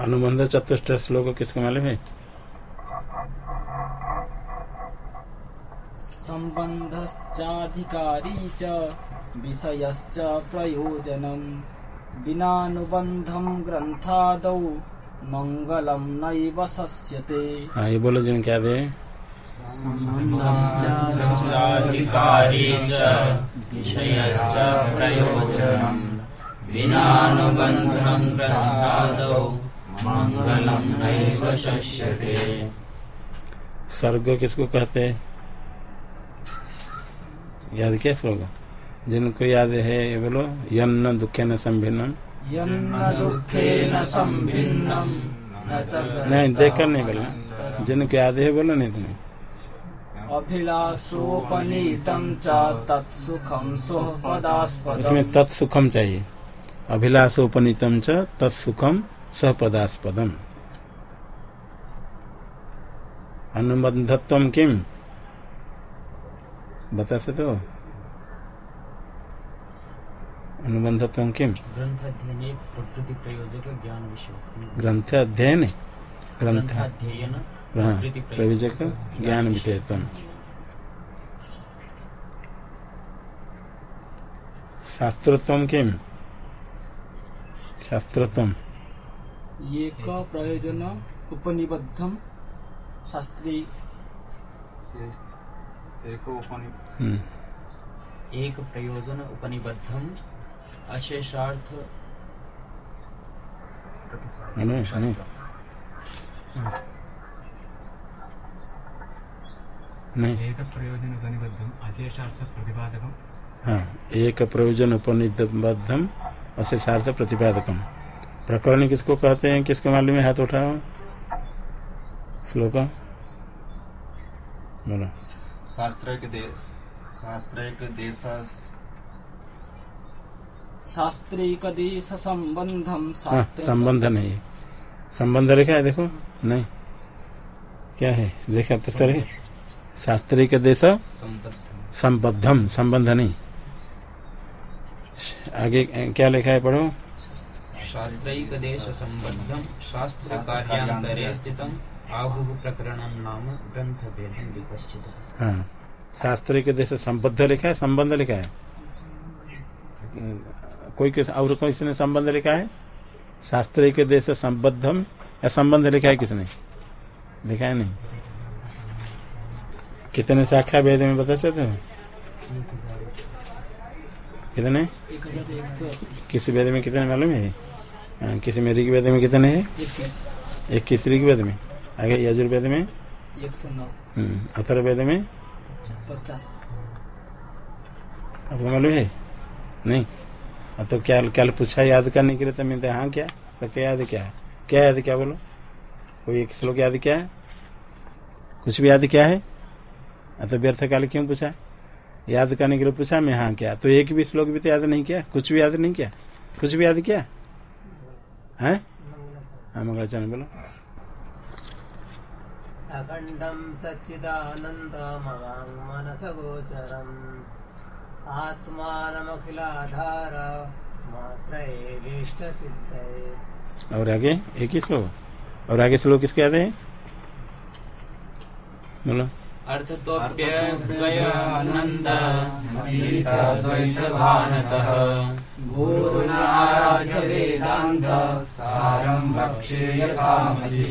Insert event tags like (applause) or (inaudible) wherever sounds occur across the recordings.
अनुबंध चतुष्ट श्लोक किसको मालूम है? सम्बन्धश्चाधिकारी च विषयश्च प्रयोजनम्। विनानुबन्धं ग्रन्थादौ मङ्गलं नैव शस्यते हाँ ये बोलो जिन क्या दे चाधिकारी च विषयश्च प्रयोजनम्। नैव शस्यते सर्ग किसको कहते हैं? याद क्या श्लोक जिनको याद है ये बोलो यन्न दुखे न संभिन्नम नहीं देख कर नहीं बोलना जिनको याद है बोलो नहीं तुम्हें। अभिलाषोपनीतं च तत्सुखं सुहपदास्पदम् इसमें तत्सुखम चाहिए। अभिलाषोपनीतम च तत्सुखम सहपदास्पदम अनुबंधत्व किम? बता सकते हो? अनुबंधत्व किम? ग्रन्थाध्ययने प्रकृति प्रयोजक ज्ञान विषय ग्रंथ अध्ययन ग्रंथ हाँ, प्रयोजक ज्ञान विषयत्म शास्त्रोत्तम किम? शास्त्रोत्तम एक प्रयोजन उपनिबद्धं शास्त्री। हम्म, एक प्रयोजन उपनिबद्धम अशेषार्थ एक प्रयोजन उपनिबद्धम अशेषार्थ प्रतिपादकम हाँ एक प्रयोजन उपनिबद्धम अशेषार्थ प्रतिपादकम प्रकरण किसको कहते हैं? किसके मालूम है हाथ उठाओ श्लोक? बोलो। शास्त्रीकदेशसम्बन्धं हाँ संबंध नहीं। संबंध लिखा है देखो। नहीं। क्या है? देखा तो चले शास्त्रीय देश संबद्धम संबंध नहीं। आगे क्या लिखा है पढ़ो? शास्त्रैक देश संबद्धम शास्त्र कार्यांतरे स्थितम आहुः प्रकरणं नाम भेदं शास्त्रीय देश संबद्ध लिखा है। संबंध लिखा है कोई किस और किसने संबंध लिखा है शास्त्रीय के देश संबद्धम या संबंध लिखा है किसने? लिखा है नहीं। कितने शाखा वेद में बता सकते हो? कितने? किस वेद में कितने मालूम हाँ, किसी में ऋग्वेद में कितने हैं? इक्कीस। ऋग्वेद में। आगे यजुर्वेद में? एक सौ नौ। हम्म, अथर्ववेद में? पचास। आपको मालूम है? नहीं? हाँ, तो क्या कल पूछा याद करने के लिए तो मिलते हाँ क्या? तो क्या याद क्या है? क्या याद क्या बोलो? कोई एक श्लोक याद क्या है? कुछ भी याद क्या है? हाँ, तो व्यर्थ काल क्यों पूछा? याद करने के लिए पूछा मैं हाँ क्या? तो एक भी श्लोक भी तो याद नहीं किया? कुछ भी याद नहीं किया? कुछ भी याद किया? है? हाँ मंगलाचरण बोलो। आत्मानमखिलाधार माश्रयेष्टसिद्धये। और आगे? एक ही श्लोक? और आगे श्लोक किसके याद है? बोलो। अर्थतोऽप्यद्वयानन्द द्वैतभानतः गुरुनाराध्य वेदान्त सारं भक्षे यथामति।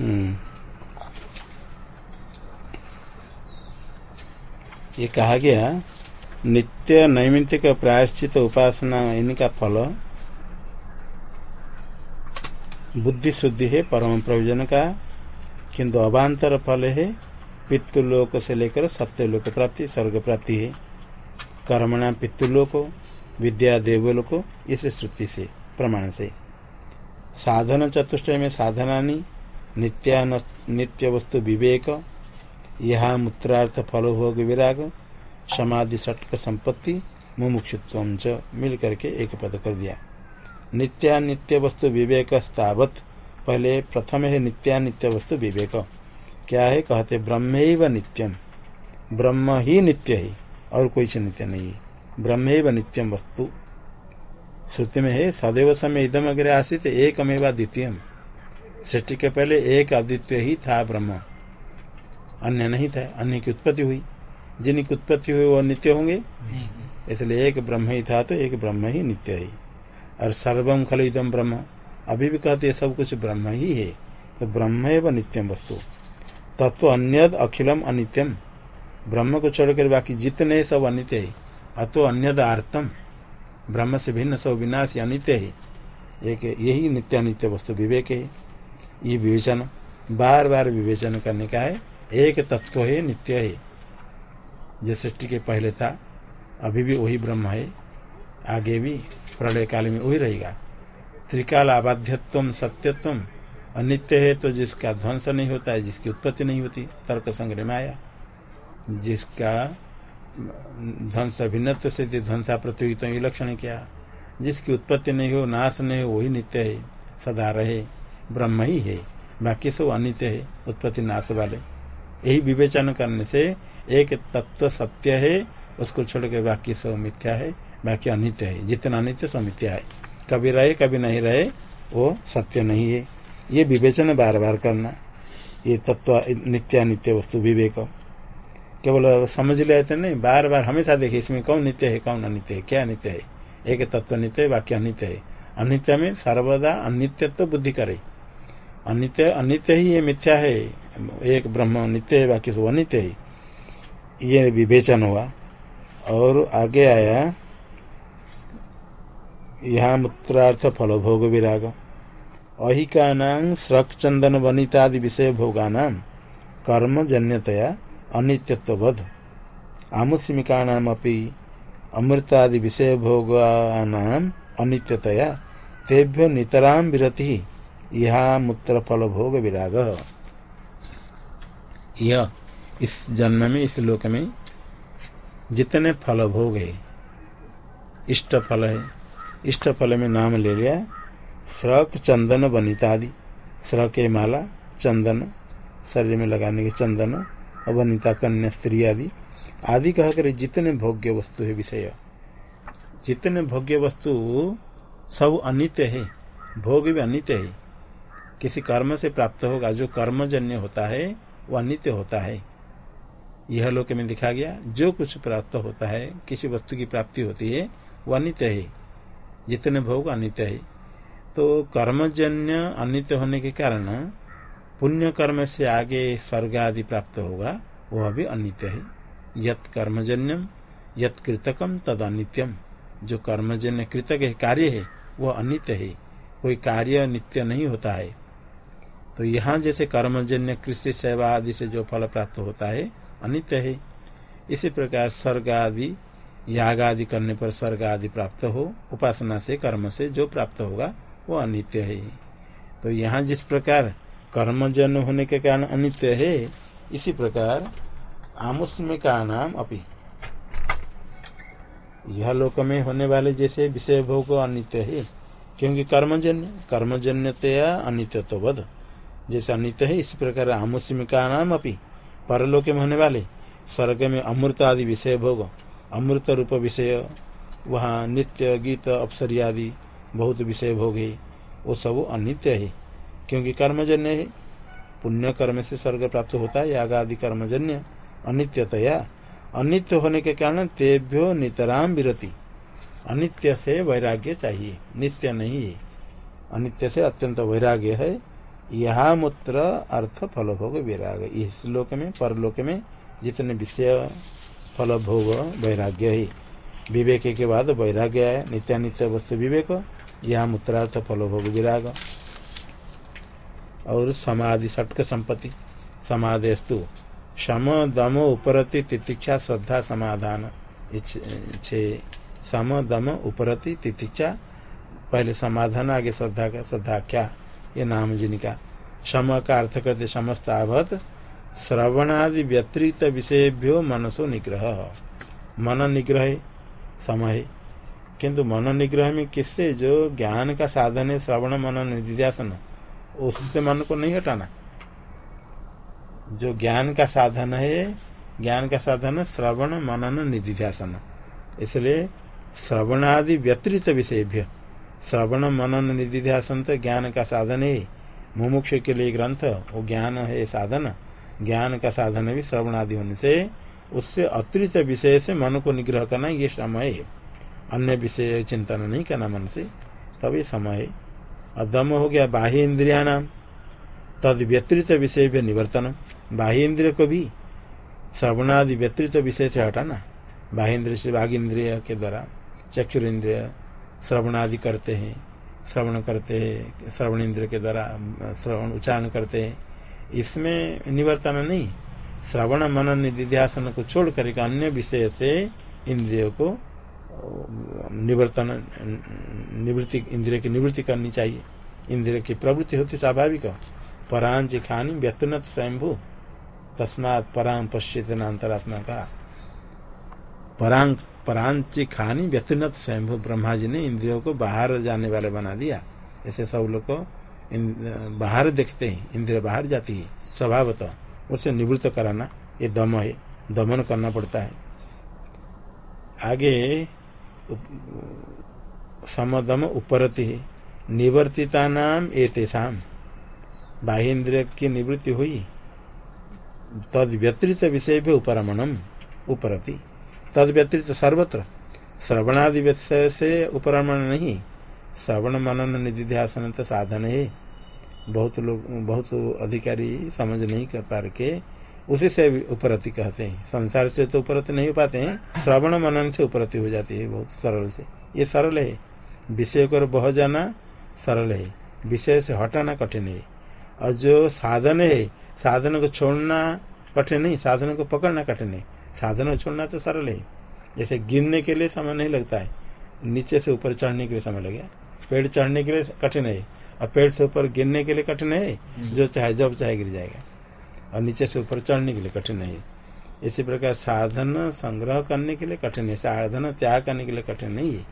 हम्म। ये कहा गया नित्य नैमित्तिक प्रायश्चित उपासना इनका फल बुद्धि शुद्धि है परम प्रयोजन का किंतु अभांतर फल है, पितृलोक से लेकर सत्यलोक प्राप्ति, स्वर्ग प्राप्ति है। कर्मणा पितृलोक, विद्या देवलोक, इस श्रुति से, प्रमाण से। साधन चतुष्टय में साधना नित्या वस्तु विवेक, यह मूत्रार्थ फल भोग विराग, समाधि षटक संपत्ति, मुमुक्षुत्व मिल करके एक पद कर दिया। नित्या नित्य वस्तु विवेक स्थावत पहले प्रथम है नित्या नित्य वस्तु विवेक। क्या है? कहते ब्रह्म नित्यम ब्रह्म ही नित्य है और कोई से नित्य नहीं ब्रह्म नित्यम वस्तु। श्रुति में है सदैव समय इदम अग्रे आसित एक अमेवा द्वितीय सृष्टि के पहले एक अद्वितीय ही था ब्रह्म। अन्य नहीं था अन्य की उत्पत्ति हुई। जिनकी उत्पत्ति हुई वो नित्य होंगे। इसलिए एक ब्रह्म ही था तो एक ब्रह्म ही नित्य है। और सर्वम खल इदम ब्रह्म। अभी भी कहते सब कुछ ब्रह्म ही है। तो ब्रह्म एवं नित्यम वस्तु। तत्व अन्य अखिलम अनित्यम ब्रह्म को छोड़कर बाकी जितने सब अनित्य है, अतो अन्य आर्तम। ब्रह्म से भिन्न सब विनाश अनित्य है। एक यही नित्य अनित्य वस्तु विवेक है। ये विवेचन बार बार विवेचन करने का है। एक तत्व है, नित्य है। जो सृष्टि के पहले था, अभी भी वही ब्रह्म है। आगे भी प्रलय काल में वही रहेगा। त्रिकाल आबाध्यत्व सत्यत्व। अनित्य है तो जिसका ध्वंस नहीं होता है, जिसकी उत्पत्ति नहीं होती, तर्क संग्रह में आया। जिसका ध्वंस भिन्नत्व से ध्वंसा प्रतियोगिता ये लक्षण क्या, जिसकी उत्पत्ति नहीं हो, नाश नहीं हो, वही नित्य है, सदा रहे, ब्रह्म ही है, बाकी सब अनित्य है, उत्पत्ति नाश वाले। यही विवेचन करने से एक तत्व सत्य है, उसको छोड़ के बाकी सब मिथ्या है, बाकी अनित्य है, जितना अनित्य सब मिथ्या है। कभी रहे, कभी नहीं रहे, वो सत्य नहीं है। ये विवेचन बार बार करना। ये तत्व, नित्य अनित्य वस्तु विवेक। केवल समझ ले थे नहीं बार बार हमेशा देखे, इसमें कौन नित्य है, कौन अनित्य है, क्या नित्य है? एक तत्व नित्य है, बाकी अनित्य है। अनित्य में सर्वदा अनित्यत्व तो बुद्धि करे। अनित्य अनित्य ही ये मिथ्या है। एक ब्रह्म नित्य है, बाकी सब अनित्य है। ये विवेचन हुआ। और आगे आया यहाँ मूत्रार्थ फल भोग विराग अहिकानां स्रक चंदन वनितादि विषय भोगानां कर्म जन्यतया अनित्यत्वबध आमुस्मिकाणामपि अमृतादि विषय भोगानाम अनित्यतया तेभ्यो नितराम विरति। यह मूत्र फल भोग विराग यह इस जन्म में इस लोक में जितने फल भोग है इष्ट फल है इष्ट फल में नाम ले लिया श्रक चंदन वनिता आदि है माला, चंदन, शरीर में लगाने के चंदन, और वनिता कन्या, स्त्री आदि। आदि कह कर जितने भोग्य वस्तु है विषय। जितने भोग्य वस्तु सब अनित्य है, भोग भी अनित्य है। किसी कर्म से प्राप्त होगा, जो कर्मजन्य होता है, वो अनित्य होता है। यह लोक में दिखा गया, जो कुछ प्राप्त होता है, किसी वस्तु की प्राप्ति होती है, वो अनित्य है। जितने भोग अनित्य है। तो कर्मजन्य अनित्य होने के कारण पुण्य कर्म से आगे स्वर्ग आदि प्राप्त होगा, वह भी अनित्य है। यत कर्मजन्यम, यत कृतकम, तद अनित्यम। जो कर्मजन्य कृतक है, कार्य है, वह अनित्य है। कोई कार्य नित्य नहीं होता है। तो यहाँ जैसे कर्मजन्य कृषि, सेवा आदि से जो फल प्राप्त होता है, अनित्य है। इसी प्रकार स्वर्ग आदि याग आदि करने पर स्वर्ग आदि प्राप्त हो, उपासना से, कर्म से जो प्राप्त होगा, वो अनित्य है। तो यहाँ जिस प्रकार कर्मजन होने के कारण अनित्य है, इसी प्रकार आमुस्मिका नाम अपी। यह लोक में होने वाले जैसे विषय भोग अनित्य है, क्योंकि कर्मजन्य, कर्मजन्यतया अनित्य तो जैसे अनित्य है, इसी प्रकार आमुस्मिका नाम अपी। परलोक में होने वाले स्वर्ग में अमृत आदि विषय भोग अमृत रूप विषय, वहाँ नित्य गीत अप्सरी आदि बहुत विषय भोग है वो सब अनित्य है। क्योंकि कर्मजन्य है। पुण्य कर्म से स्वर्ग प्राप्त होता है, याग आदि कर्मजन्य अनित्यतया। अनित्य होने के कारण तेभ्यो नितराम विरति। अनित्य से वैराग्य चाहिए। नित्य नहीं है। अनित्य से अत्यंत वैराग्य है। यह मूत्र अर्थ फल भोग वैराग। इस लोक में, परलोक में जितने विषय फल भोग वैराग्य ही। विवेक के बाद वैराग्य है नित्यानित्य वस्तु विवेक। यह मूत्रार्थ फल भोग विराग। और समाधि षटक संपत्ति। समाधिस्तु। शम, दम, उपरति, तितिक्षा, श्रद्धा, समाधान। छे सम दम, उपरति, तितिक्षा। पहले समाधान, आगे श्रद्धा का, श्रद्धा क्या? ये नाम जिनका। सम का अर्थ करते समस्त आवत श्रवणादि व्यतिरिक्त विषयभ्यो मनसो निग्रह। मन निग्रह समय किंतु मन निग्रह में किससे? जो ज्ञान का साधन है, श्रवण मनन निध्यासन उससे मन को नहीं हटाना। जो ज्ञान का साधन है, ज्ञान का साधन श्रवण मनन निधिध्यासन। इसलिए श्रवणादि व्यतिरिक्त विषय श्रवण मनन निधिध्यासन तो ज्ञान का साधन है। मुमुक्ष के लिए ग्रंथ, वो ज्ञान है, साधन। ज्ञान का साधन भी श्रवण आदि होने से उससे अतिरिक्त विषय से मन को निग्रह करना ये समय है। अन्य विषय चिंतन नहीं करना मन से, तभी समय है। और दम हो गया बाह्य इंद्रिया नाम तद व्यतिरिक्त विषय भी निवर्तन। बाह्य इंद्रिय को भी श्रवणादि व्यतिरिक्त विषय से हटाना। बाह्य इंद्रिय से बाघ इंद्रिय के द्वारा चक्षुर इंद्रिय श्रवणादि करते हैं, श्रवण करते हैं, श्रवण इंद्र के द्वारा, श्रवण उच्चारण करते हैं। इसमें निवर्तन नहीं, श्रवण मनन निधिध्यासन को छोड़ कर अन्य विषय से इंद्रियों को, निवर्तन, निवृत्ति, इंद्रिय की निवृत्ति करनी चाहिए। इंद्रिय की प्रवृत्ति होती स्वाभाविक। परांच खानी व्यक्तनत स्वयंभू। तस्मात पराम पश्चित अंतरात्मा का परांग परांच खानी व्यक्तिनत स्वयंभू। ब्रह्मा जी ने इंद्रियों को बाहर जाने वाले बना दिया। ऐसे सब लोग को बाहर देखते हैं, इंद्रिय बाहर जाती है, स्वभावतः उसे निवृत्त कराना, ये दम है, दमन करना पड़ता है। आगे समदम उपरति है, निवर्तिता नाम एतेषाम बाह्य इंद्रिय की निवृत्ति हुई, तद व्यतिरिक्त विषय भी उपरमणम, उपरति। तद व्यतिरिक्त सर्वत्र, श्रवणादि विषय से उपरमण नहीं श्रवण मनन निधि ध्यान तो साधन है। बहुत लोग, बहुत अधिकारी समझ नहीं कर पा के उसी से उपरति कहते हैं। संसार से तो उपरति नहीं हो पाते हैं, श्रवण मनन से उपरति हो जाती है बहुत सरल से। ये सरल है। विषय को बह जाना सरल है। विषय से हटाना कठिन है। और जो साधन है, साधन को छोड़ना कठिन नहीं, साधन को पकड़ना कठिन है। साधन को छोड़ना तो सरल है। जैसे गिरने के लिए समय नहीं लगता है, नीचे से ऊपर चढ़ने के लिए समय लगेगा। पेड़ चढ़ने के लिए कठिन है। और पेड़ से ऊपर गिरने के लिए कठिन है जो चाहे जब चाहे गिर जाएगा। और नीचे से ऊपर चढ़ने के लिए कठिन है। इसी प्रकार साधन संग्रह करने के लिए कठिन है। साधन त्याग करने के लिए कठिन नहीं है।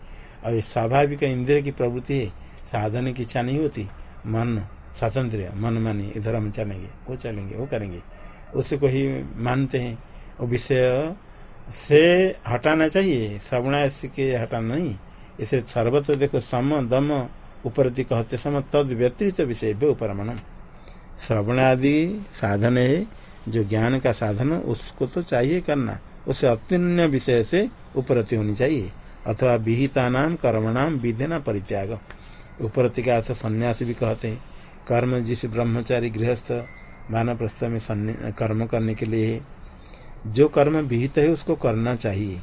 और ये स्वाभाविक इंद्रिय की प्रवृत्ति है। साधन की इच्छा नहीं होती। मन स्वतंत्र मन मानी इधर हम चलेंगे वो चलेंगे वो करेंगे। उसी को ही मानते हैं। वो विषय से हटाना चाहिए। श्रवणा के हटाना नहीं। इसे सर्वत्र देखो, सम, दम, उपरति कहते समय तद व्यतिरिक्त विषय उपरमणम। श्रवण आदि साधन है, जो ज्ञान का साधन, उसको तो चाहिए करना। उसे अत्यन्य विषय से उपरति होनी चाहिए, अथवा विहिता नाम कर्मणाम विधि न परित्याग। उपरति का अर्थ संन्यास भी कहते हैं। कर्म जिस ब्रह्मचारी गृहस्थ मानव प्रस्थ में कर्म करने के लिए जो कर्म विहित है, उसको करना चाहिए।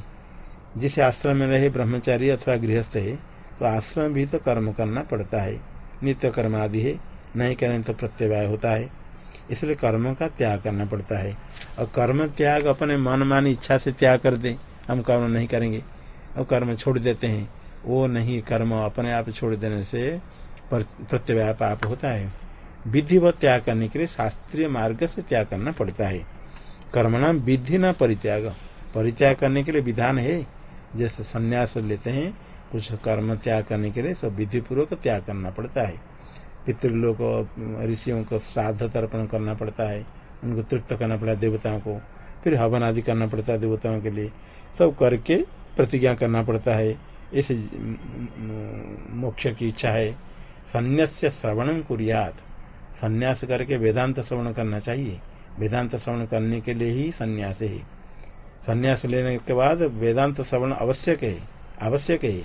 जिस आश्रम में रहे ब्रह्मचारी अथवा गृहस्थ है तो आश्रम भी तो कर्म करना पड़ता है। नित्य कर्म आदि है, नहीं करें तो प्रत्यवाय होता है। इसलिए कर्म का त्याग करना पड़ता है। और कर्म त्याग अपने मन मानी इच्छा से त्याग कर दे, हम कर्म नहीं करेंगे। और कर्म छोड़ देते हैं। वो नहीं, कर्म अपने आप छोड़ देने से प्रत्यवाय पाप होता है। विधि व त्याग करने के लिए शास्त्रीय मार्ग से त्याग करना पड़ता है। कर्मणा विधि न परित्याग। परित्याग करने के लिए विधान है। जैसे संन्यास लेते हैं, कुछ कर्म त्याग करने के लिए सब विधि पूर्वक त्याग करना पड़ता है। पितृलोक ऋषियों को श्राद्ध तर्पण करना पड़ता है, उनको तृप्त करना पड़ता है देवताओं को। फिर हवन आदि करना पड़ता है देवताओं के लिए। सब करके प्रतिज्ञा करना पड़ता है। इस मोक्ष की इच्छा है। संन्यास्य श्रवण कुरियात। संन्यास करके वेदांत श्रवण करना चाहिए। वेदांत श्रवण करने के लिए ही संन्यास है। संन्यास लेने के बाद वेदांत श्रवण आवश्यक है आवश्यक है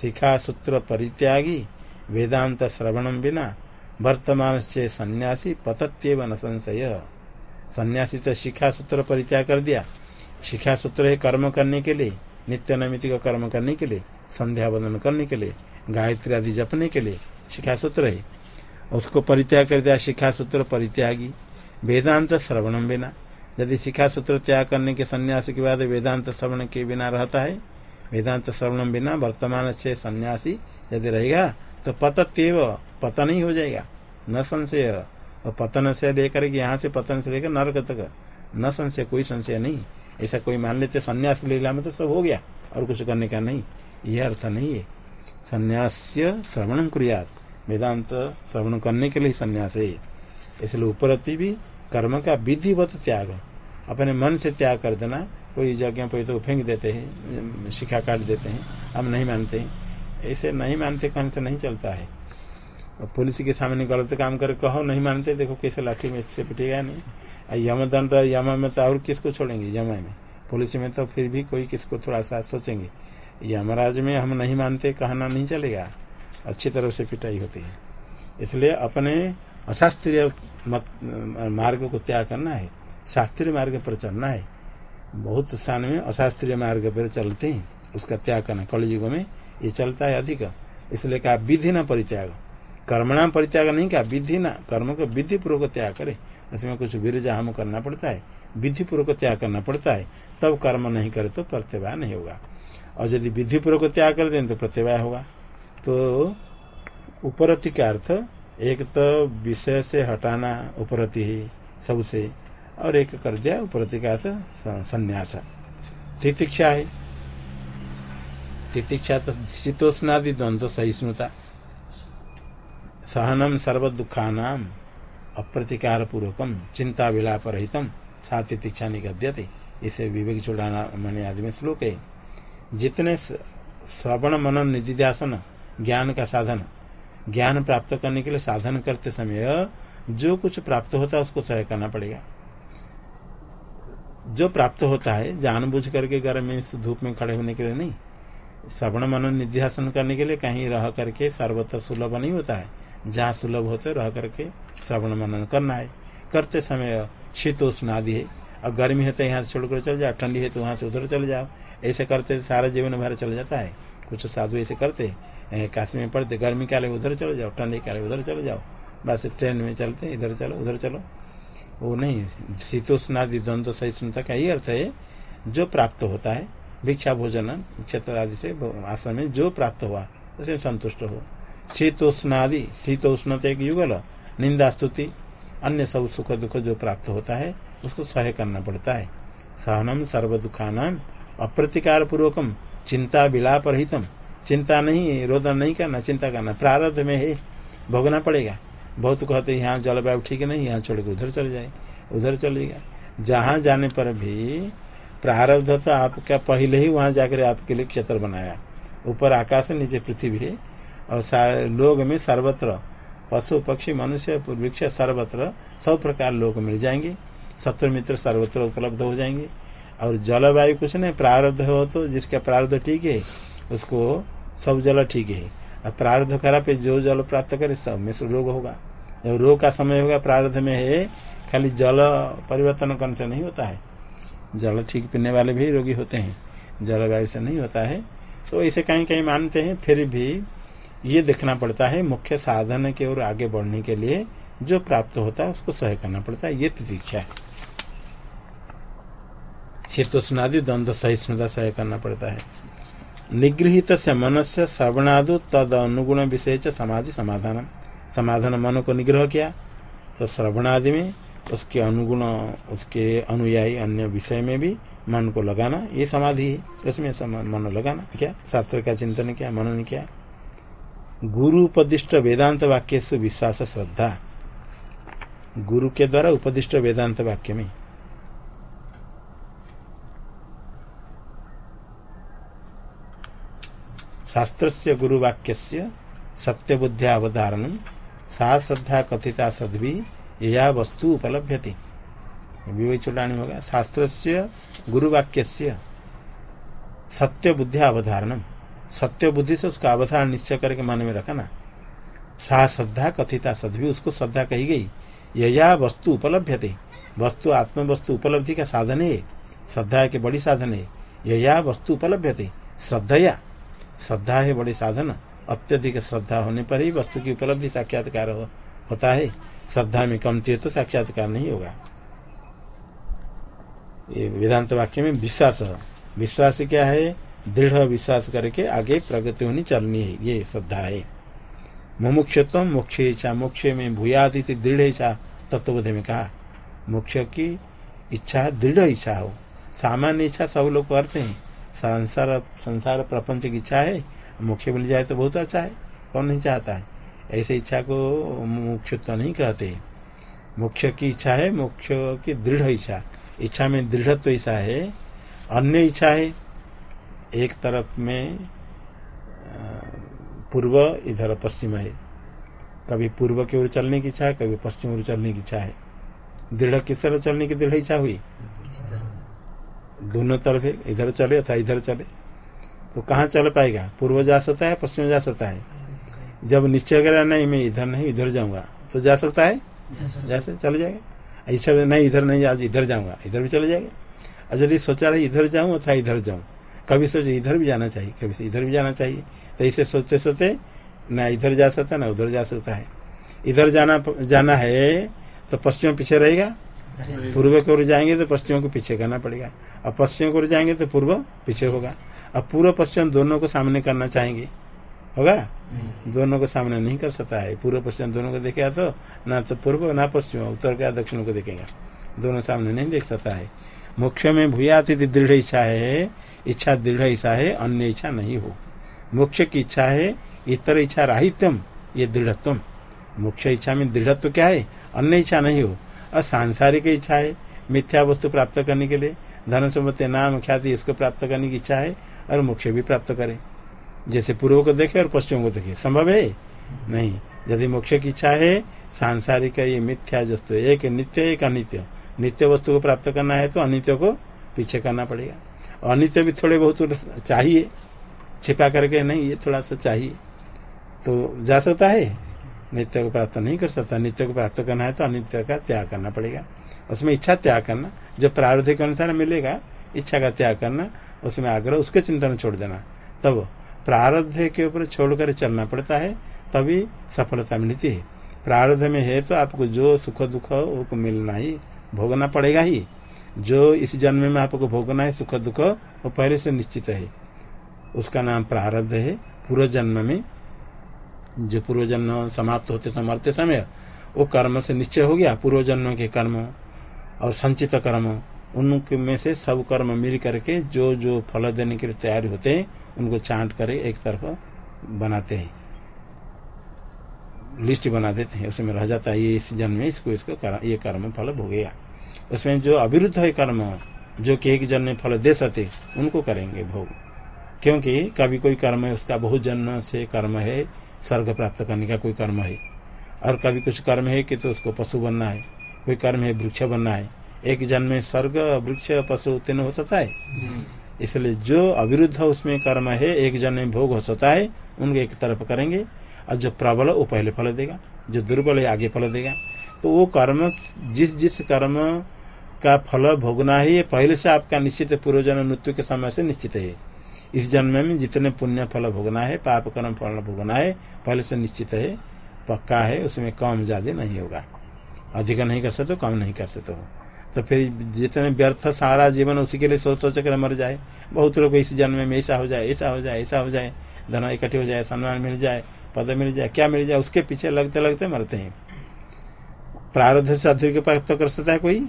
शिखा सूत्र परित्यागी, वेदांत श्रवणम बिना वर्तमान से सन्यासी पतत्यव न संशय। सन्यासी तो शिखा सूत्र परित्याग कर दिया। शिखा सूत्र है कर्म करने के लिए, नित्य नैमित का कर्म करने के लिए, संध्या वंदन करने के लिए, गायत्री आदि जपने के लिए शिखा सूत्र है। उसको परित्याग कर दिया, शिखा सूत्र परित्यागी। वेदांत श्रवणम बिना यदि शिक्षा सूत्र त्याग करने के संन्यास के बाद वेदांत श्रवण के बिना रहता है, वेदांत श्रवण बिना वर्तमान से सन्यासी यदि रहेगा तो पतत्यव, पतन ही हो जाएगा। न संशय। और पतन से लेकर यहाँ से पतन से लेकर नरक तक न संशय, कोई संशय नहीं। ऐसा कोई मान लेते, संन्यास लीला में तो सब हो गया, और कुछ करने का नहीं। यह अर्थ नहीं है। संन्यास श्रवण क्रिया वेदांत श्रवण करने के लिए संन्यास है। इसलिए उपरति भी कर्म का विधिवत त्याग। अपने मन से त्याग कर देना। कोई जगह पर तो फेंक देते हैं, शिखा काट देते हैं, हम नहीं मानते हैं। ऐसे नहीं मानते कहने से नहीं चलता है। और पुलिस के सामने गलत काम कर कहो, नहीं मानते, देखो कैसे लाठी में से पिटेगा नहीं। यमदंड, यम में तो और किसको छोड़ेंगे? यम में। पुलिस में तो फिर भी कोई किसको थोड़ा सा सोचेंगे। यमराज में हम नहीं मानते, कहना नहीं चलेगा। अच्छी तरह से पिटाई होती है। इसलिए अपने अशास्त्रीय मार्ग को त्याग करना है। शास्त्रीय मार्ग पर चलना है। बहुत स्थान में अशास्त्रीय मार्ग पर चलते हैं। उसका त्याग करना कलयुग में ये चलता है अधिक। इसलिए कहा विधि न परित्याग। कर्मणाम परित्याग नहीं कहा, विधि ना, कर्म को विधि पूर्वक त्याग करे। उसमें कुछ विरजा हम करना पड़ता है। विधि पूर्वक त्याग करना पड़ता है। तब कर्म नहीं करे तो प्रत्यवाय नहीं होगा। और यदि विधि पूर्वक त्याग कर दें तो प्रत्यवाय होगा। तो उपरति का अर्थ एक तो विषय से हटाना उपरति ही सबसे, और एक कर दिया उपरति का अर्थ संन्यास। तितिक्षा है। तितिक्षा तो शीतोष्णादि द्वंद्व सहिष्णुता। सहनम सर्व दुखानाम अप्रतिकार पूर्वकम चिंता विलाप रहितम सा तितिक्षा निगद्यते। इसे विवेक चुड़ाना मन आदि में श्लोक है। जितने श्रवण मनन निधिध्यासन ज्ञान का साधन ज्ञान प्राप्त करने के लिए साधन करते समय जो कुछ प्राप्त होता है उसको सह करना पड़ेगा। जो प्राप्त होता है, जानबूझ करके गर्म में इस धूप में खड़े होने के लिए नहीं। श्रवण मनन निध्यासन करने के लिए कहीं रह करके सर्वत्र सुलभ नहीं होता है। जहाँ सुलभ होते, रह करके श्रवण मनन करना है। करते समय शीतोष्ण आदि है। और गर्मी है तो यहाँ से छोड़कर चल जाओ, ठंडी है तो वहाँ से उधर चले जाओ। ऐसे करते सारा जीवन भर चल जाता है। कुछ साधु ऐसे करते काशी में पढ़ते गर्मी काले उधर चले जाओ, ठंडी काले उधर चले जाओ। बस ट्रेन में चलते, इधर चलो, उधर चलो। वो नहीं, शीतोष्णादि द्वंद्व सहिष्णुता का ही अर्थ है जो प्राप्त होता है, भिक्षा भोजन क्षेत्र आदि से आश्रम में जो प्राप्त हुआ, उसे संतुष्ट हो। शीतोष्णादि शीतोष्ण एक युगल, निंदा स्तुति, अन्य सब सुख दुख जो प्राप्त होता है, उसको सह करना पड़ता है। सहनम सर्व दुखानाम अप्रतिकार पूर्वकम चिंता विलाप रहितम चिंता नहीं रोदन नहीं करना, चिंता करना। प्रारब्ध में है भोगना पड़ेगा। बहुत कहते यहाँ जलवायु ठीक नहीं, यहाँ छोड़ के उधर चले जाए, उधर चलेगा जहाँ जाने पर भी प्रारब्ध तो आपका पहले ही वहाँ जाकर आपके लिए क्षेत्र बनाया। ऊपर आकाश है नीचे पृथ्वी है और लोग में सर्वत्र, पशु, पक्षी, मनुष्य, वृक्ष, सर्वत्र, सब प्रकार लोग मिल जाएँगे। शत्रु मित्र सर्वत्र उपलब्ध हो जाएँगे। और जलवायु कुछ नहीं, प्रारब्ध हो तो जिसका प्रारब्ध ठीक है, उसको सब जल ठीक है। और प्रारब्ध खराब है जो जल प्राप्त करे, सब में रोग होगा। जब रोग का समय होगा, प्रारब्ध में है, खाली जल परिवर्तन करने से नहीं होता है। जल ठीक पीने वाले भी रोगी होते हैं। जलवायु से नहीं होता है। तो ऐसे कहीं कहीं मानते हैं, फिर भी ये देखना पड़ता है, मुख्य साधन की ओर आगे बढ़ने के लिए जो प्राप्त होता है, उसको सह करना पड़ता है। ये प्रतीक्षा है। शीतोष्णादि द्वंद्व सहिष्णुता सह करना पड़ता है। निगृहित से मन से श्रवणादु तद अनुगुण विषय समाधि समाधान समाधान मन को निग्रह किया तो श्रवणादि में उसके अनुगुण, उसके अनुयायी अन्य विषय में भी मन को लगाना, ये समाधि उसमें मन लगाना क्या? शास्त्र का चिंतन किया, मनन किया। गुरु उपदिष्ट वेदांत वाक्य से विश्वास श्रद्धा। गुरु के द्वारा उपदिष्ट वेदांत वाक्य में। शास्त्र से गुरुवाक्य सत्य बुद्धिया अवधारण सा श्रद्धा कथिता सद्भी या वस्तु उपलभ्यते। विवेक चुड़ानी होगा शास्त्र से गुरुवाक्य सत्य बुद्धि अवधारण सत्य बुद्धि से उसका अवधारण निश्चय करके मन में रखना। सा श्रद्धा कथिता सद्भी उसको श्रद्धा कही गई, यया वस्तु उपलब्ध उपलभ्यते। वस्तु आत्म वस्तु उपलब्धि का साधन है। श्रद्धा के बड़ी साधन है। यया वस्तु उपलब्धते श्रद्धया श्रद्धा है बड़ी साधन अत्यधिक श्रद्धा होने पर ही वस्तु की उपलब्धि साक्षात्कार हो, होता है। श्रद्धा में कमती है तो साक्षात्कार नहीं होगा। ये वेदांत वाक्य में विश्वास विश्वास क्या है? दृढ़ विश्वास करके आगे प्रगति होनी चलनी है। ये श्रद्धा है। मुमुक्षत्व मोक्ष इच्छा मोक्ष में भूयादि दृढ़ इच्छा तत्वबोध में कहा। मोक्ष की इच्छा दृढ़ इच्छा हो। सामान्य इच्छा सब लोग करते हैं। संसार संसार प्रपंच की इच्छा है, मुख्य मिल जाए तो बहुत अच्छा है, कौन नहीं चाहता है? ऐसे इच्छा को मुख्यत्व नहीं कहते। मुख्य की इच्छा है, मुख्य की दृढ़ इच्छा। इच्छा में दृढ़त्व इच्छा है, अन्य इच्छा है, एक तरफ़ में पूर्व, इधर पश्चिम है। कभी पूर्व की ओर चलने की इच्छा है कभी पश्चिम ओर चलने की इच्छा है। दृढ़ किस तरह चलने की दृढ़ इच्छा हुई? दोनों तरफ़ इधर चले अथवा इधर चले। तो कहाँ चल पाएगा? पूर्व जा सकता है, पश्चिम जा सकता है? जब निश्चय करेगा नहीं, मैं इधर नहीं, इधर जाऊँगा। तो जा सकता है? जा सकता चल जाएगा। इच्छा नहीं, इधर नहीं, आज इधर जाऊँगा, इधर भी चले जाएगा। और यदि सोचा रहे, इधर जाऊँ अथवा इधर जाऊँ, कभी सोचे इधर भी जाना चाहिए, कभी इधर भी जाना चाहिए। तो इसे सोचते सोचते, न इधर जा सकता, ना उधर जा सकता है। इधर जाना जाना है तो पश्चिम पीछे रहेगा। पूर्व की ओर जाएँगे तो पश्चिम को पीछे करना पड़ेगा। और पश्चिम की ओर जाएँगे तो पूर्व पीछे होगा। अब पूर्व पश्चिम दोनों को सामने करना चाहेंगे होगा? दोनों को सामने नहीं कर सकता है। पूर्व पश्चिम दोनों को देखेगा तो ना तो पूर्व ना पश्चिम उत्तर का दक्षिण को देखेगा। दोनों सामने नहीं देख सकता है। मोक्ष में भूयाति दृढ़ इच्छा है इच्छा दृढ़ इच्छा है अन्य इच्छा नहीं हो। मोक्ष की इच्छा है इतर इच्छा राहित्यम ये दृढ़त्व। मोक्ष इच्छा में दृढ़त्व क्या है? अन्य इच्छा नहीं हो। और सांसारिक इच्छा है मिथ्या वस्तु प्राप्त करने के लिए। धन संपत्ति नाम, ख्याति, इसको प्राप्त करने की इच्छा है और मोक्ष भी प्राप्त करे। जैसे पूर्व को देखे और पश्चिम को देखे। संभव है? नहीं। यदि मोक्ष की इच्छा है, सांसारिक ये मिथ्या वस्तु, एक नित्य, एक अनित्य। नित्य वस्तु को प्राप्त करना है तो अनित्य को पीछे करना पड़ेगा। अनित्य भी थोड़े बहुत चाहिए। छिपा करके नहीं, ये थोड़ा सा चाहिए। तो जा सकता है? नित्य को प्राप्त नहीं कर सकता, नित्य को प्राप्त करना है तो अनित्य का त्याग करना पड़ेगा। उसमें इच्छा त्याग करना, जो प्रारब्ध के अनुसार मिलेगा, इच्छा का त्याग करना, उसमें आग्रह, उसके चिंतन छोड़ देना। तब प्रारब्ध के ऊपर छोड़कर चलना पड़ता है, तभी सफलता मिलती है। प्रारब्ध में है तो आपको जो सुख दुख वो मिलना ही, भोगना पड़ेगा ही। जो इस जन्म में आपको भोगना है, सुख दुख वो पहले से निश्चित है। उसका नाम प्रारब्ध है, पूर्व जन्म में जो पूर्व जन्म समाप्त होते समर्थ समय वो कर्म से निश्चय हो गया। पूर्व जन्म के कर्म और संचित कर्म उनके में से सब कर्म मिल करके जो जो फल देने के लिए तैयार होते हैं उनको चांट कर एक तरफ़ बनाते हैं। लिस्ट बना देते हैं उसमें रह जाता है ये इस जन्म में इसको इसको कर, ये कर्म फल भोगेगा उसमें जो अविरुद्ध है कर्म जो कि एक जन्म फल दे सकते उनको करेंगे भोग। क्योंकि कभी कोई कर्म है उसका बहुत जन्म से कर्म है स्वर्ग प्राप्त करने का कोई कर्म है। और कभी कुछ कर्म है कि तो उसको पशु बनना है कोई कर्म है वृक्ष बनना है। एक जन्म में स्वर्ग वृक्ष पशु उत्तीर्ण हो सकता है। इसलिए जो अविरुद्ध उसमें कर्म है एक जन्म में भोग हो सकता है उनको एक तरफ़ करेंगे। और जो प्रबल वो पहले फल देगा जो दुर्बल है आगे फल देगा। तो वो कर्म जिस जिस कर्म का फल भोगना है ये पहले से आपका निश्चित पूर्व जन्म मृत्यु के समय से निश्चित है। इस जन्म में जितने पुण्य फल भोगना है पाप कर्म फल भोगना है पहले से निश्चित है पक्का है उसमें कम ज़्यादा नहीं होगा। अधिक नहीं कर सकते कम नहीं कर सकते हो। तो फिर जितने व्यर्थ सारा जीवन उसी के लिए सोच सोच कर मर जाए। बहुत लोग इस जन्म में ऐसा हो जाए ऐसा हो जाए ऐसा हो जाए। धन इकट्ठे हो जाए सम्मान मिल जाए पद मिल जाए क्या मिल जाए उसके पीछे लगते लगते मरते हैं। प्रारब्ध से अतिरिक्त प्राप्त कर सकता है कोई?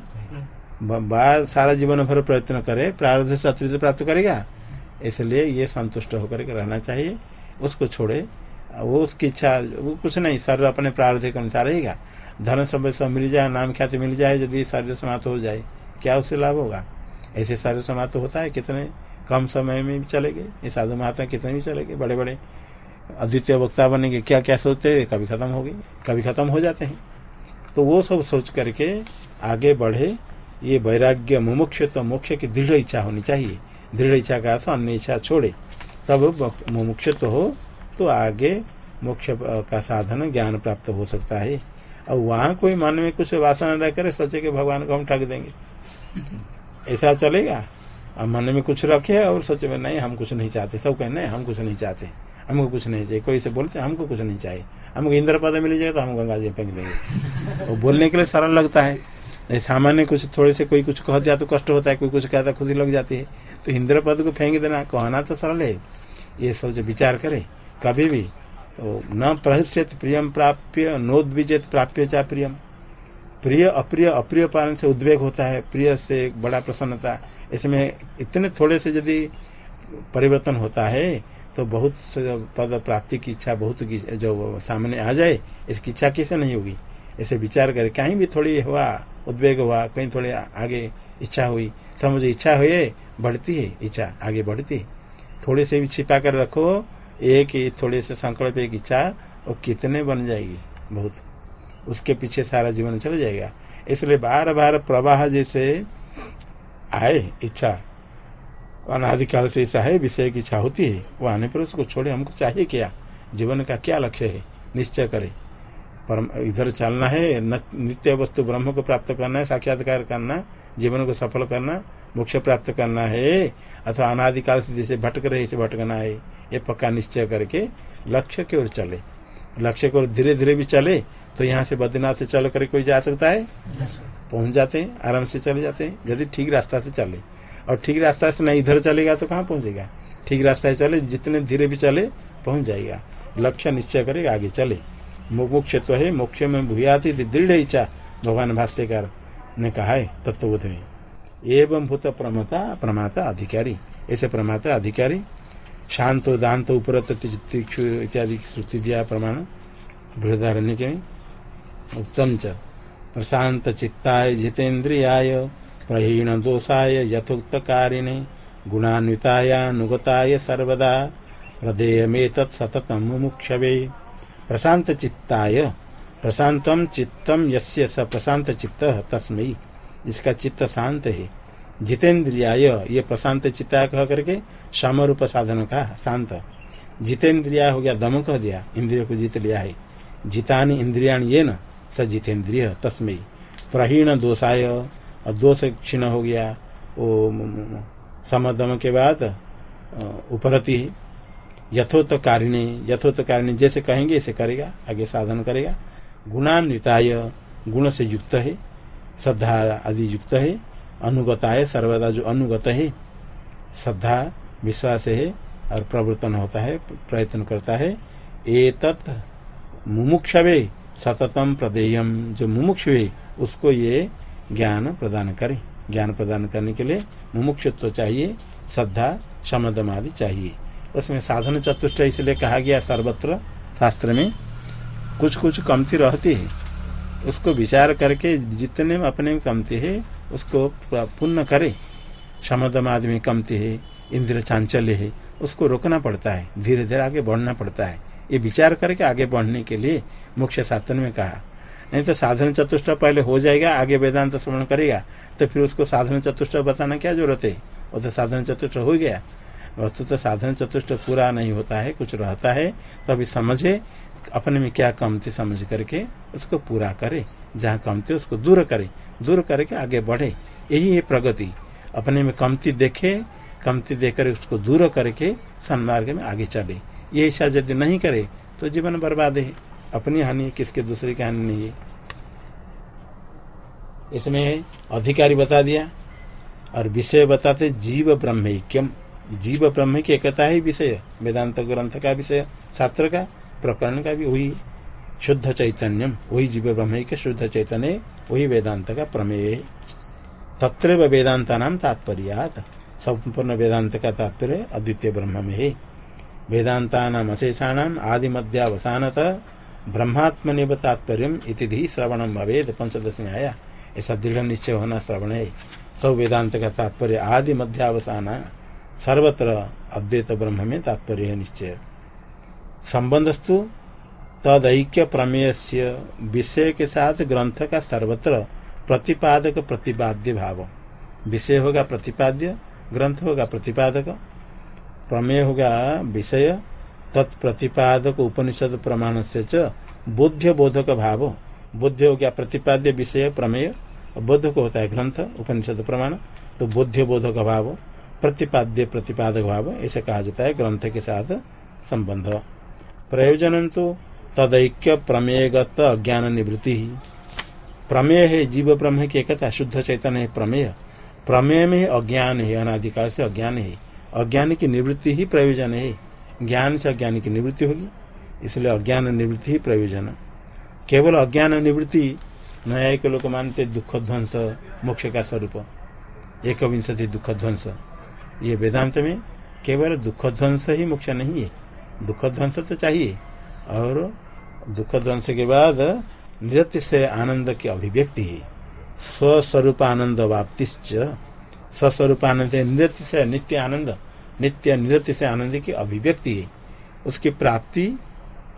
बाहर सारा जीवन भर प्रयत्न करे प्रारब्ध से अतिरिक्त प्राप्त करेगा? इसलिए ये संतुष्ट होकर के रहना चाहिए। उसको छोड़े। वो उसकी इच्छा, वो कुछ नहीं शरीर अपने प्रारब्ध के अनुसार रहेगा धन सब सब मिल जाए, नाम ख्याति मिल जाए, यदि सर्व समाप्त हो जाए, क्या उससे लाभ होगा? ऐसे सर्व समाप्त होता है, कितने कम समय में भी चले गए ये साधु महात्मा कितने भी चले गए बड़े बड़े अद्वितीय वक्ता बनेंगे क्या क्या सोचते कभी खत्म हो गई, कभी खत्म हो जाते हैं। तो वो सब सोच करके आगे बढ़े। ये वैराग्य मुमुक्ष तो मोक्ष की दृढ़ इच्छा होनी चाहिए। दृढ़ इच्छा का अर्थ अन्य इच्छा छोड़े। तब मुमुक्ष तो हो तो आगे मोक्ष का साधन ज्ञान प्राप्त हो सकता है। और वहाँ कोई मन में कुछ वासना न करे, सोचे कि भगवान को हम ठग देंगे। ऐसा चलेगा? और मन में कुछ रखे और सोचे में नहीं, हम कुछ नहीं चाहते। सब कहें नहीं, हम कुछ नहीं चाहते। हमको कुछ नहीं चाहिए। कोई से बोलते हमको कुछ नहीं चाहिए। हमको इंद्र पद मिल जाएगा तो हम गंगा जी फेंक देंगे। (laughs) वो बोलने के लिए सरल लगता है। सामान्य कुछ थोड़े से कोई कुछ कह दिया तो कष्ट होता है, कोई कुछ कहता खुशी लग जाती है। तो इंद्र पद को फेंक देना, कहना तो सरल है। ये सोच विचार करे, कभी भी तो न प्रहस्यत प्रियम प्राप्य, नोद्विजेत प्राप्य चा प्रियम प्रिय, अप्रिय अप्रिय पालन से उद्वेग होता है, प्रिय से बड़ा प्रसन्नता। इसमें इतने थोड़े से यदि परिवर्तन होता है तो बहुत पद प्राप्ति की इच्छा, बहुत की जो सामने आ जाए, इसकी इच्छा कैसे नहीं होगी? ऐसे विचार करे, कहीं भी थोड़ी हुआ, उद्वेग हुआ, कहीं थोड़े आगे इच्छा हुई, समझ इच्छा हुई बढ़ती है, इच्छा आगे बढ़ती है। थोड़े से भी छिपा कर रखो, एक थोड़े से संकल्प, एक इच्छा और कितने बन जाएगी, बहुत। उसके पीछे सारा जीवन चल जाएगा। इसलिए बार बार प्रवाह जैसे आए, इच्छा। अनाधिकाल से ऐसा है, विषय की इच्छा होती है, वो आने पर उसको छोड़े, हमको चाहिए क्या? जीवन का क्या लक्ष्य है? निश्चय करे। परम इधर चलना है नित्य वस्तु ब्रह्म को प्राप्त करना है साक्षात्कार करना जीवन को सफल करना मोक्ष प्राप्त करना है अथवा अनादिकाल से जैसे भटक रहे ऐसे भटकना है ये पक्का निश्चय करके लक्ष्य की ओर चले। लक्ष्य की ओर धीरे धीरे भी चले तो यहाँ से बद्रीनाथ से चल कर कोई जा सकता है? पहुँच जाते हैं आराम से चले जाते हैं यदि ठीक रास्ता से चले। और ठीक रास्ता से नहीं इधर चलेगा तो कहाँ पहुंचेगा? ठीक रास्ता से चले जितने धीरे भी चले पहुँच जाएगा। लक्ष्य निश्चय करेगा आगे चले। मुमुक्ष तो है मोक्ष में भूयाती थी, दृढ़ इच्छा, भगवान भाष्यकार ने कहा है, तत्वबोध में एवं भूत प्रमता, प्रमाता अधिकारी, ऐसे प्रमाता अधिकारी, शांत, दांत, उपरत तितिक्षु इत्यादि श्रुति दिया प्रमाण, बृहदारण्य के उत्तम च। प्रशांत चित्ताय जितेन्द्रियाय प्रहीण दोषाय यथोक्त कारिणे गुणान्वितायानुगताय सर्वदा, हृदयमेतत् सततम मुमुक्षवे। प्रशांत चित्ताय प्रशांतम चित्तम यस्य स प्रशांत चित्त तस्मयी जिसका चित्त शांत है। जितेंद्रियाय, ये प्रशांत चित्ता कह करके सम रूप साधन का शांत। जितेंद्रिया हो गया दम कह दिया, इंद्रिय को जीत लिया है। जितानी इंद्रियाण ये न स जितेंद्रिय तस्मयी प्रहीण दोषाय, और दोष क्षीण हो गया वो समदम के बाद उपरति यथोत कारिणी यथोत कारिणी जैसे कहेंगे, ऐसे करेगा, आगे साधन करेगा। गुणान्विताय, गुण से युक्त है, श्रद्धा आदि युक्त है, अनुगताय, सर्वदा जो अनुगत है, श्रद्धा, विश्वास है और प्रवर्तन होता है, प्रयत्न करता है। एतत् मुमुक्षवे, सततम प्रदेयम। जो मुमुक्ष उसको ये ज्ञान प्रदान करे। ज्ञान प्रदान करने के लिए मुमुक्षुत्व चाहिए, श्रद्धा समदम आदि चाहिए। उसमें साधन चतुष्ट इसलिए कहा गया सर्वत्र शास्त्र में, कुछ कुछ कमती रहती है। उसको विचार करके जितने अपने में कमती है, उसको पुण्य करे। समदम आदमी कमती है इंद्र चांचल्य है, उसको रोकना पड़ता है, धीरे धीरे आगे बढ़ना पड़ता है। ये विचार करके आगे बढ़ने के लिए मुख्य शास्त्र में कहा। नहीं तो साधन चतुष्ट पहले हो जाएगा, आगे वेदांत श्रवण करेगा तो फिर उसको साधन चतुष्ट बताना क्या ज़रूरत है? वो तो साधन चतुष्ट हो गया। वस्तु तो साधन चतुष्ट पूरा नहीं होता है, कुछ रहता है तो अभी समझे, अपने में क्या कमती समझ करके उसको पूरा करे, जहाँ कमती उसको दूर करे, दूर करके आगे बढ़े, यही है प्रगति। अपने में कमती देखे, कमती देकर उसको दूर करके सन्मार्ग में आगे चले। ये ऐसा यदि नहीं करे तो जीवन बर्बाद है। अपनी हानि किसके, दूसरे की हानि नहीं है। इसमें अधिकारी बता दिया, और विषय बताते, जीव ब्रह्मैक्यम जीव ब्रह्म की एकता ही विषय, वेदांत ग्रंथ का विषय, शास्त्र का प्रकरण का भी वही शुद्ध चैतन्यम, वही जीव ब्रह्म के शुद्ध चैतन्य, वही वेदांत का प्रमेय। तत्र वेदांता नाम तात्पर्यात, संपूर्ण वेदांत का तात्पर्य अद्वितीय ब्रह्म में है। वेदांता नाम अशेषाणाम आदि मध्यावसानत ब्रह्मात्मनिव तात्पर्य श्रवणम भवेद पंचदश में आया ऐसा दृढ़ निश्चय होना श्रवण है। सब वेदांत का तात्पर्य आदि मध्यावसान सर्वत्र अद्वैत ब्रह्म में तात्पर्य है निश्चय। संबंधस्तु तदैक्य प्रमेय विषय के साथ ग्रंथ का सर्वत्र प्रतिपादक प्रतिपाद्य भाव विषय होगा प्रतिपाद्य ग्रंथ होगा प्रतिपादक, प्रमेय होगा विषय, तत्प्रतिपादक उपनिषद प्रमाण से च बोधक भाव बोध्य हो गया प्रतिपाद्य, विषय, प्रमेय और बोधक होता है ग्रंथ उपनिषद प्रमाण तो बोध्य बोधक भाव प्रतिपाद्य प्रतिपादक भाव, ऐसे कहा जाता है, ग्रंथ के साथ संबंध। प्रयोजन तो तदैक्य प्रमेयगत अज्ञान निवृत्ति ही। प्रमेय है जीव ब्रह्म की एकता, शुद्ध चैतन्य है प्रमेय। प्रमेय में अज्ञान है, अनाधिकार से अज्ञान है। अज्ञान की निवृत्ति ही प्रयोजन है। ज्ञान से अज्ञान की निवृत्ति होगी, इसलिए अज्ञान निवृत्ति ही प्रयोजन। केवल अज्ञान निवृत्ति न्याय के लोग मानते दुख ध्वंस, मोक्ष का स्वरूप। एक विंशति दुख ध्वंस। ये वेदांत में केवल दुख ध्वंस ही मोक्ष नहीं है। दुख ध्वंस तो चाहिए। और दुख ध्वंस के बाद नृत्य से आनंद की अभिव्यक्ति है। स्वस्वरूप आनंद वाप्तिश्च। स्वस्वरूप आनंद नृत्य से नित्य आनंद, नित्य नृत्य से आनंद की अभिव्यक्ति है। उसकी प्राप्ति,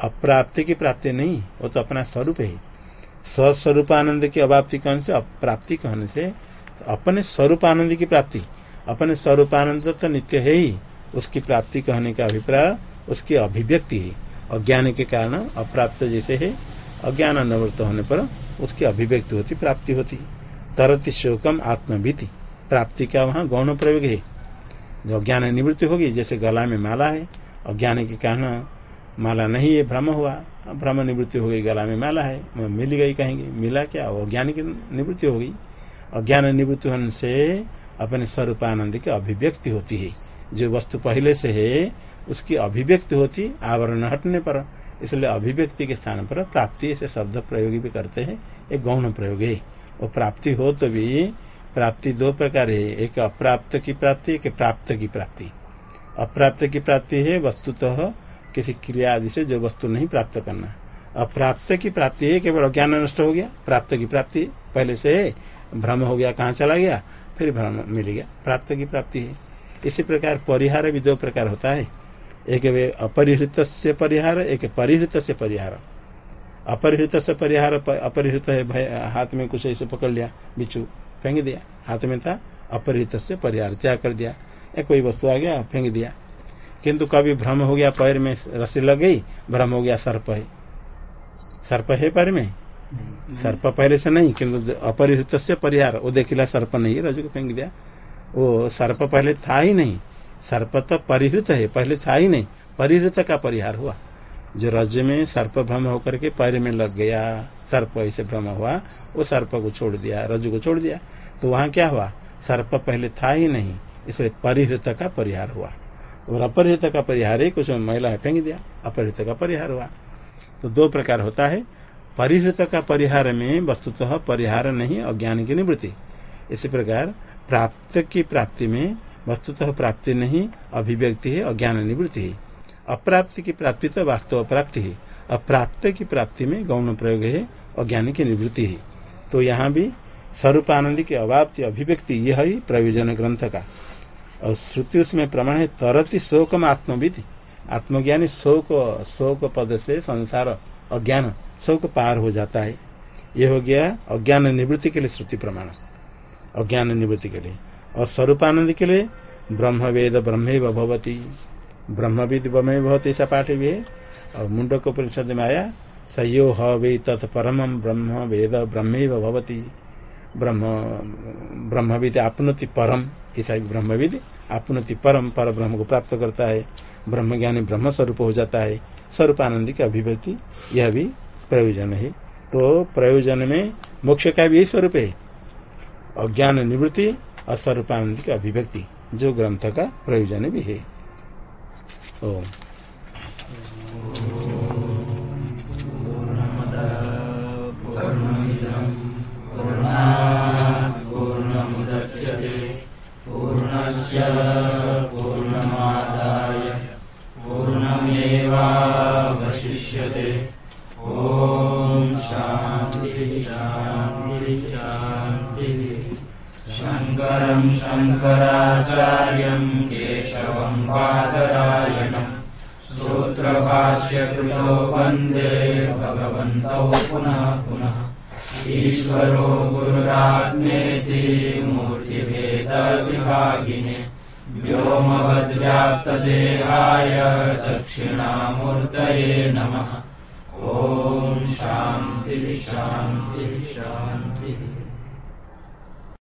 अप्राप्ति की प्राप्ति नहीं, वो तो अपना स्वरूप है। स्वस्वरूप आनंद की अभाप्ति कहने से, अप्राप्ति कहने से अपने स्वरूप आनंद की प्राप्ति। अपने स्वरूपानंद तो नित्य है ही। उसकी प्राप्ति कहने का अभिप्राय, उसकी अभिव्यक्ति है। अज्ञान के कारण अप्राप्त जैसे है अज्ञान अनवृत होने पर उसकी अभिव्यक्ति होती, प्राप्ति होती। तरति शोकम आत्मभीति। प्राप्ति का वहाँ गौण प्रयोग है। जो अज्ञान निवृत्ति होगी, जैसे गला में माला है, अज्ञान के कारण माला नहीं है, भ्रम हुआ, भ्रम निवृत्ति हो गई, गला में माला है मिल गई कहेंगे, मिला क्या? वो अज्ञान की निवृत्ति हो गई अज्ञान निवृत्ति होने से अपने स्वरूपानंद की अभिव्यक्ति होती है। जो वस्तु पहले से है, उसकी अभिव्यक्ति होती, आवरण हटने पर, इसलिए अभिव्यक्ति के स्थान पर प्राप्ति से शब्द प्रयोग भी करते हैं, एक गौण प्रयोग है। वो प्राप्ति हो तो भी, प्राप्ति दो प्रकार है, एक अप्राप्त की प्राप्ति, एक प्राप्त की प्राप्ति। अप्राप्त की प्राप्ति है वस्तुतः किसी क्रिया आदि से जो वस्तु नहीं प्राप्त करना। अप्राप्त की प्राप्ति है, केवल अज्ञान नष्ट हो गया, प्राप्त की प्राप्ति पहले से भ्रम हो गया, कहाँ चला गया? फिर भ्रम मिल गया प्राप्त की प्राप्ति है। इसी प्रकार परिहार भी दो प्रकार होता है। एक अपरिहृत से परिहार, एक परिहृत से परिहार। अपरिहृत से परिहार, अपरिहृत है, भय, हाथ में कुछ ऐसे पकड़ लिया, बिच्छू, फेंक दिया। हाथ में था अपरिहित से परिहार, त्याग कर दिया। या कोई वस्तु आ गया, फेंक दिया। किंतु कभी भ्रम हो गया, पैर में रस्सी लग गई, भ्रम हो गया, सर्प है। सर्प है पैर में। सर्प पहले से नहीं, किंतु अपरिहित से परिहार। वो देखिला सर्प नहीं, रजू को फेंक दिया। वो सर्प पहले था ही नहीं। सर्प तो परिहृत है, पहले था ही नहीं। परिहृत का परिहार हुआ। जो रज में सर्प भ्रम होकर के पैर में लग गया, सर्प ऐसे भ्रम हुआ, वो सर्प को छोड़ दिया, रजु को छोड़ दिया। तो वहाँ क्या हुआ? सर्प पहले था ही नहीं, इसलिए परिहृत का परिहार हुआ। और अपरिहित का परिहार है कुछ महिला फेंक दिया, अपरिहित का परिहार हुआ। तो दो प्रकार होता है। परिहृत का परिहार में वस्तुतः परिहार नहीं, अज्ञान की निवृत्ति। इसी प्रकार, प्राप्त की प्राप्ति में वस्तुतः प्राप्ति नहीं, अभिव्यक्ति है, अज्ञान निवृत्ति है। अप्राप्ति की प्राप्ति तो वास्तव प्राप्ति है। अप्राप्त की प्राप्ति में गौण प्रयोग है, अज्ञान की निवृत्ति है। तो यहाँ भी स्वरूप आनंद की अभाप्ति अभिव्यक्ति यह ही प्रयोजन ग्रंथ का। और श्रुति उसमें प्रमाण है, तरती शोकम आत्मविधि आत्मज्ञानी शोक शोक पद से संसार अज्ञान शोक पार हो जाता है। यह हो गया अज्ञान निवृत्ति के लिए श्रुति प्रमाण। अज्ञान निवृत्ति के लिए। और स्वरूपानंद के लिए ब्रह्म वेद ब्रह्म भवती। ब्रह्मविद ब्रह्म भवती ऐसा पाठ भी है। और मुंडक परिषद में आया सयो वे तत् परम ब्रह्म वेद ब्रह्म भवती। ब्रह्म, ब्रह्मविद आपनोति परम, ऐसा ब्रह्मविद आपनोति परम पर ब्रह्म को प्राप्त करता है। ब्रह्म ज्ञानी ब्रह्म स्वरूप हो जाता है। स्वरूप आनंद की अभिव्यक्ति, यह भी प्रयोजन है। तो प्रयोजन में मोक्ष का भी यही स्वरूप है। अज्ञान निवृत्ति और स्वरूपानंद की अभिव्यक्ति, जो ग्रंथ का प्रयोजन भी है। पूर्णमुदच्यते। पूर्णस्य शङ्करं शङ्कराचार्यं केशवं बादरायणम् सूत्रभाष्यकृतो वन्दे भगवन्तौ पुनः पुनः। ईश्वरो गुरुरात्मेति मूर्तिभेदविभागिने। व्योमवद्व्याप्तदेहाय दक्षिणामूर्तये नमः। ॐ शान्तिः शान्तिः शान्तिः